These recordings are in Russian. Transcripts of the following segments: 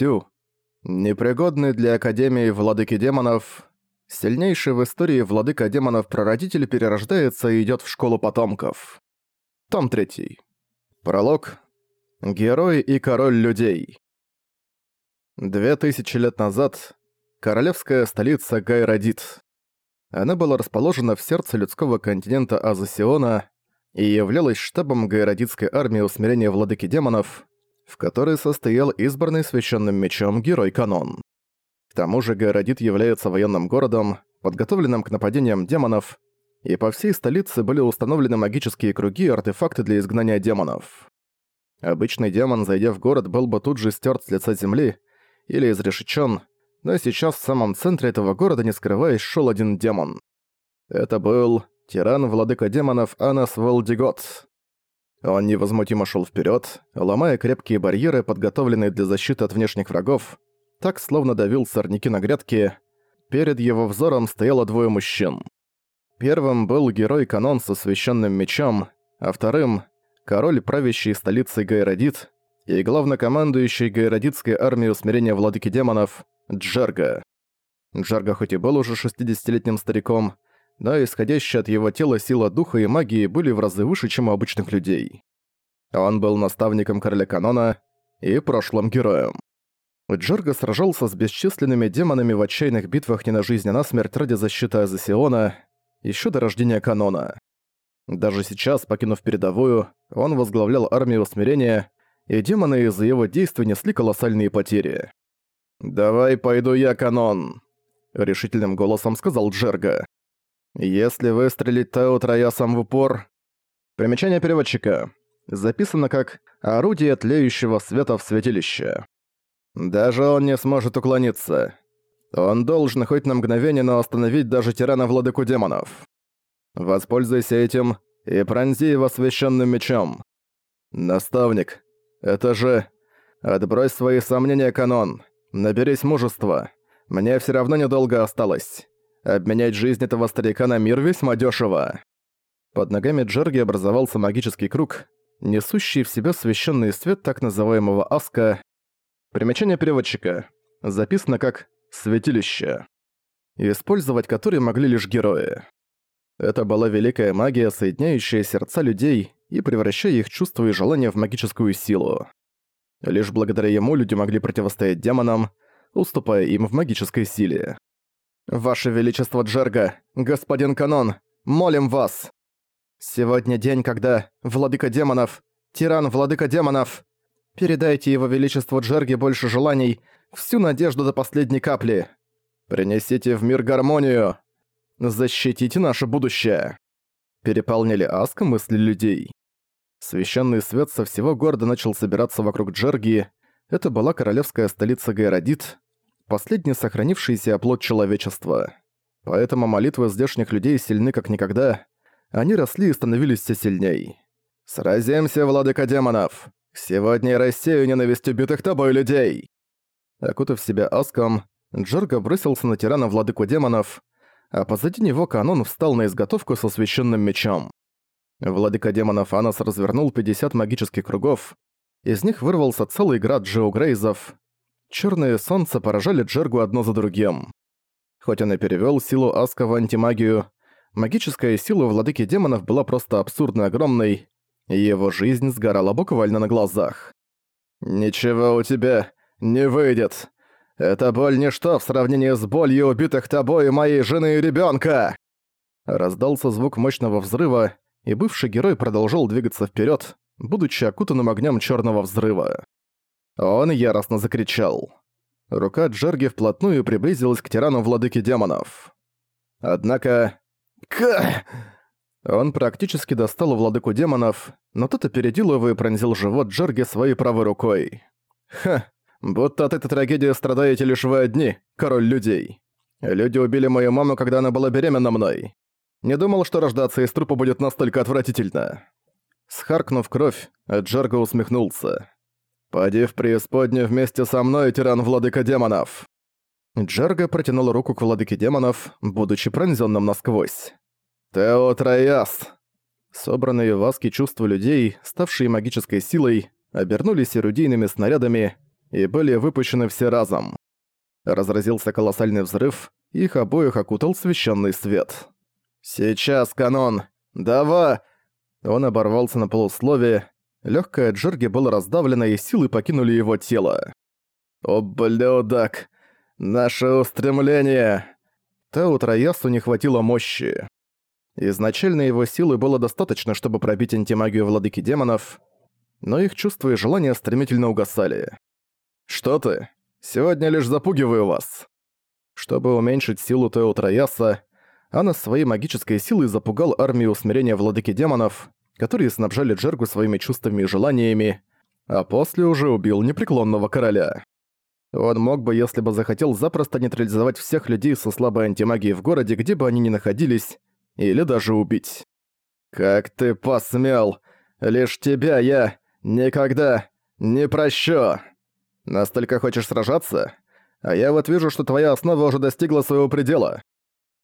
Сю, непригодный для Академии Владыки Демонов, сильнейший в истории Владыка Демонов прародитель перерождается и идёт в школу потомков. Том 3. Пролог. Герой и король людей. Две тысячи лет назад королевская столица Гайрадит. Она была расположена в сердце людского континента Азосиона и являлась штабом Гайрадитской армии усмирения владыки демонов, в которой состоял избранный священным мечом герой Канон. К тому же Гайрадит является военным городом, подготовленным к нападениям демонов, и по всей столице были установлены магические круги и артефакты для изгнания демонов. Обычный демон, зайдя в город, был бы тут же стерт с лица земли или изрешечен, но сейчас в самом центре этого города, не скрываясь, шел один демон. Это был тиран-владыка демонов Анас Волдигот. Он невозмутимо шел вперед, ломая крепкие барьеры, подготовленные для защиты от внешних врагов, так словно давил сорняки на грядке. Перед его взором стояло двое мужчин. Первым был герой Канон со священным мечом, а вторым — король, правящий столицей Гайрадит и главнокомандующий Гайрадитской армией усмирения владыки демонов Джарга. Джарга хоть и был уже 60-летним стариком, но исходящая от его тела сила духа и магии были в разы выше, чем у обычных людей. Он был наставником короля Канона и прошлым героем. Джарга сражался с бесчисленными демонами в отчаянных битвах не на жизнь, а на смерть ради защиты Азосиона, еще до рождения Канона. Даже сейчас, покинув передовую, он возглавлял армию усмирения, и демоны из-за его действий несли колоссальные потери. «Давай пойду я, Канон», — решительным голосом сказал Джерга. «Если выстрелить Тео Троясом в упор...» Примечание переводчика. Записано как «орудие тлеющего света в святилище». Даже он не сможет уклониться. Он должен хоть на мгновение, но остановить даже тирана-владыку демонов. Воспользуйся этим и пронзи его священным мечом. Наставник, это же... Отбрось свои сомнения, Канон. Наберись мужества. Мне все равно недолго осталось. Обменять жизнь этого старика на мир весьма дешево. Под ногами Джерги образовался магический круг, несущий в себя священный свет так называемого Аска. Примечание переводчика. Записано как «святилище», использовать который могли лишь герои. Это была великая магия, соединяющая сердца людей и превращая их чувства и желания в магическую силу. Лишь благодаря ему люди могли противостоять демонам, уступая им в магической силе. «Ваше Величество Джерга, господин Канон, молим вас! Сегодня день, когда Владыка Демонов, Тиран Владыка Демонов, передайте Его Величеству Джерге больше желаний, всю надежду до последней капли. Принесите в мир гармонию. Защитите наше будущее!» Переполнили Аска мысли людей. Священный свет со всего города начал собираться вокруг Джерги. Это была королевская столица Гайрадит, последний сохранившийся оплот человечества. Поэтому молитвы здешних людей сильны как никогда. Они росли и становились все сильней. «Сразимся, владыка демонов! Сегодня я рассею ненависть убитых тобой людей!» Окутав себя аском, Джерга бросился на тирана владыку демонов, а позади него канон встал на изготовку со священным мечом. Владыка демонов Анас развернул 50 магических кругов. Из них вырвался целый град джеогрейзов. Черные солнца поражали Джергу одно за другим. Хоть он и перевёл силу Аска в антимагию, магическая сила владыки демонов была просто абсурдно огромной, и его жизнь сгорала буквально на глазах. «Ничего у тебя не выйдет. Это боль ничто в сравнении с болью убитых тобой моей жены и ребёнка!» Раздался звук мощного взрыва, и бывший герой продолжал двигаться вперед, будучи окутанным огнем черного взрыва. Он яростно закричал. Рука Джерги вплотную приблизилась к тирану владыки демонов. Однако... К... Он практически достал владыку демонов, но тот опередил его и пронзил живот Джерги своей правой рукой. «Ха, будто от этой трагедии страдаете лишь вы одни, король людей. Люди убили мою маму, когда она была беременна мной. Не думал, что рождаться из трупа будет настолько отвратительно. Схаркнув кровь, Джарго усмехнулся. «Поди в преисподнюю вместе со мной, тиран владыка демонов!» Джарго протянул руку к владыке демонов, будучи пронзённым насквозь. «Тео Трояс!» Собранные в Аске чувства людей, ставшие магической силой, обернулись эрудийными снарядами и были выпущены все разом. Разразился колоссальный взрыв, их обоих окутал священный свет. «Сейчас, канон! Давай!» Он оборвался на полуслове, легкое джерги было раздавлено и силы покинули его тело. «Ублюдок! Наше устремление!» Тау Троясу не хватило мощи. Изначально его силы было достаточно, чтобы пробить антимагию владыки демонов, но их чувства и желания стремительно угасали. «Что ты? Сегодня лишь запугиваю вас!» Чтобы уменьшить силу Тео Трояса, Анна своей магической силой запугал армию усмирения владыки демонов, которые снабжали Джергу своими чувствами и желаниями, а после уже убил непреклонного короля. Он мог бы, если бы захотел, запросто нейтрализовать всех людей со слабой антимагией в городе, где бы они ни находились, или даже убить. «Как ты посмел! Лишь тебя я никогда не прощу!» «Настолько хочешь сражаться? А я вот вижу, что твоя основа уже достигла своего предела.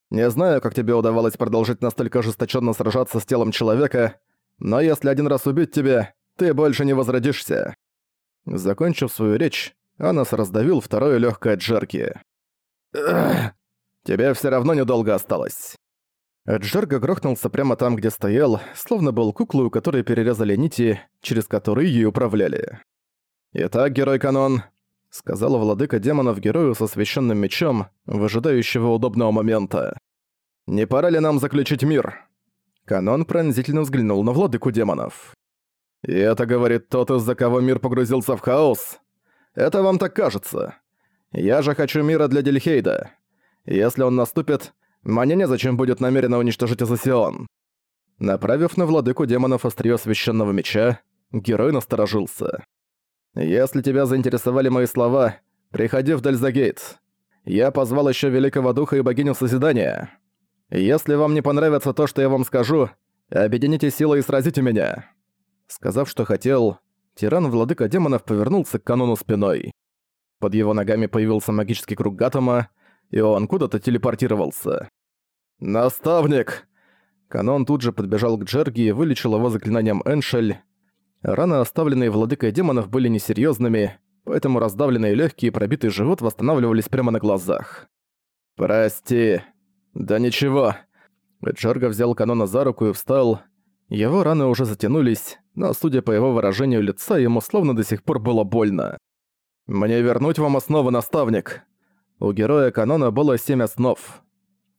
Не знаю, как тебе удавалось продолжить настолько ожесточенно сражаться с телом человека, но если один раз убить тебя, ты больше не возродишься». Закончив свою речь, Анас раздавил второе легкое джерки. «Тебе все равно недолго осталось». Джерга грохнулся прямо там, где стоял, словно был куклой, у которой перерезали нити, через которые ей управляли. «Итак, герой-канон», — сказал владыка демонов герою со священным мечом, выжидающего удобного момента. «Не пора ли нам заключить мир?» Канон пронзительно взглянул на владыку демонов. «И это говорит тот, из-за кого мир погрузился в хаос?» Это вам так кажется. Я же хочу мира для Дельхейда. Если он наступит, мне незачем будет намеренно уничтожить Азосион». Направив на владыку демонов острие священного меча, герой насторожился. «Если тебя заинтересовали мои слова, приходи в Дальзагейт. Я позвал еще Великого Духа и Богиню Созидания. Если вам не понравится то, что я вам скажу, объедините силы и сразите меня». Сказав, что хотел, тиран-владыка демонов повернулся к канону спиной. Под его ногами появился магический круг Гатома, и он куда-то телепортировался. «Наставник!» Канон тут же подбежал к Джерги и вылечил его заклинанием Эншель. Раны, оставленные владыкой демонов, были несерьезными, поэтому раздавленные легкие и пробитый живот восстанавливались прямо на глазах. «Прости. Да ничего». Джерга взял Канона за руку и встал. Его раны уже затянулись, но, судя по его выражению лица, ему словно до сих пор было больно. «Мне вернуть вам основы, наставник!» У героя канона было семь основ.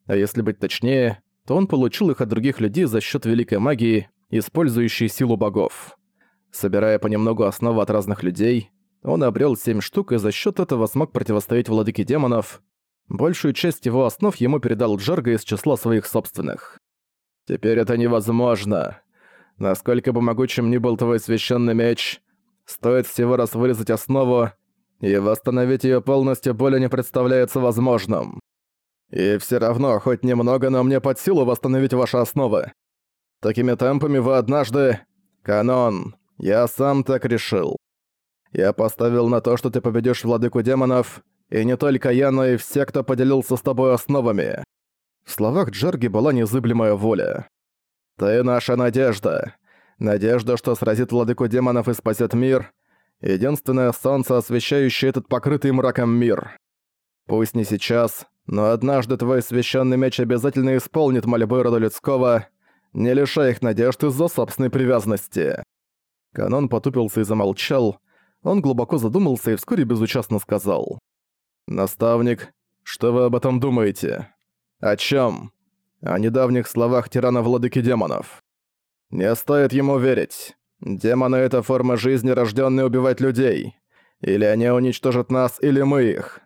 А если быть точнее, то он получил их от других людей за счет великой магии, использующей силу богов. Собирая понемногу основы от разных людей, он обрел семь штук и за счет этого смог противостоять владыке демонов. Большую часть его основ ему передал Джарга из числа своих собственных. Теперь это невозможно. Насколько бы могучим ни был твой священный меч, стоит всего раз вырезать основу, и восстановить ее полностью более не представляется возможным. И все равно, хоть немного, но мне под силу восстановить ваши основы. Такими темпами вы однажды... Канон, я сам так решил. Я поставил на то, что ты победишь владыку демонов, и не только я, но и все, кто поделился с тобой основами. В словах Джерги была незыблемая воля. «Ты наша надежда. Надежда, что сразит владыку демонов и спасет мир. Единственное солнце, освещающее этот покрытый мраком мир. Пусть не сейчас, но однажды твой священный меч обязательно исполнит мольбы рода людского, не лишая их надежд из-за собственной привязанности». Канон потупился и замолчал. Он глубоко задумался и вскоре безучастно сказал. «Наставник, что вы об этом думаете?» О чем? О недавних словах тирана владыки демонов. Не стоит ему верить. Демоны — это форма жизни, рождённая убивать людей. Или они уничтожат нас, или мы их.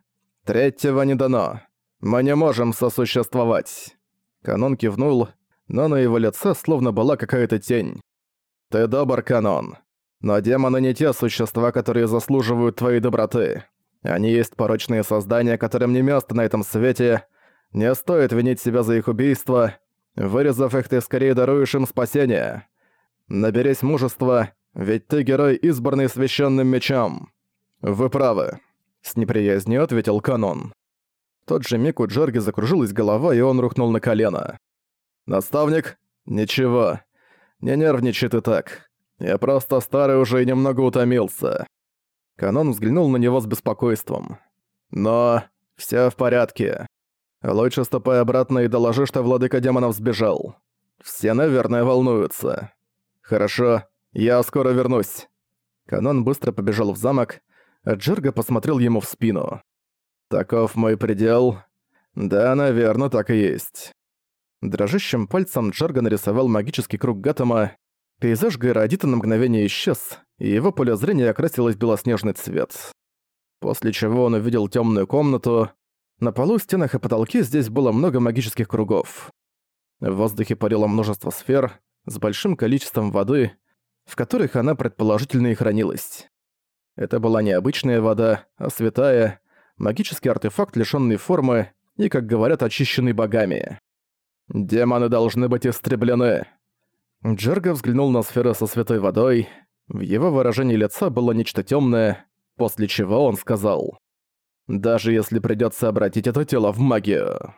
Третьего не дано. Мы не можем сосуществовать. Канон кивнул, но на его лице словно была какая-то тень. Ты добр, Канон. Но демоны не те существа, которые заслуживают твоей доброты. Они есть порочные создания, которым не место на этом свете, не стоит винить себя за их убийство. Вырезав их, ты скорее даруешь им спасение. Наберись мужества, ведь ты герой, избранный священным мечом. Вы правы. С неприязнью ответил Канон. В тот же миг у Джерги закружилась голова, и он рухнул на колено. «Наставник? Ничего. Не нервничай ты так. Я просто старый уже и немного утомился». Канон взглянул на него с беспокойством. «Но все в порядке. Лучше ступай обратно и доложи, что владыка демонов сбежал. Все, наверное, волнуются. Хорошо, я скоро вернусь». Канон быстро побежал в замок, а Джерга посмотрел ему в спину. «Таков мой предел. Да, наверное, так и есть». Дрожащим пальцем Джерга нарисовал магический круг Гаттема. Пейзаж Гайрадита на мгновение исчез, и его поле зрения окрасилось в белоснежный цвет. После чего он увидел темную комнату. На полу, стенах и потолке здесь было много магических кругов. В воздухе парило множество сфер с большим количеством воды, в которых она предположительно и хранилась. Это была не обычная вода, а святая, магический артефакт, лишённый формы и, как говорят, очищенный богами. «Демоны должны быть истреблены!» Джерга взглянул на сферы со святой водой. В его выражении лица было нечто тёмное, после чего он сказал «Даже если придётся обратить это тело в магию».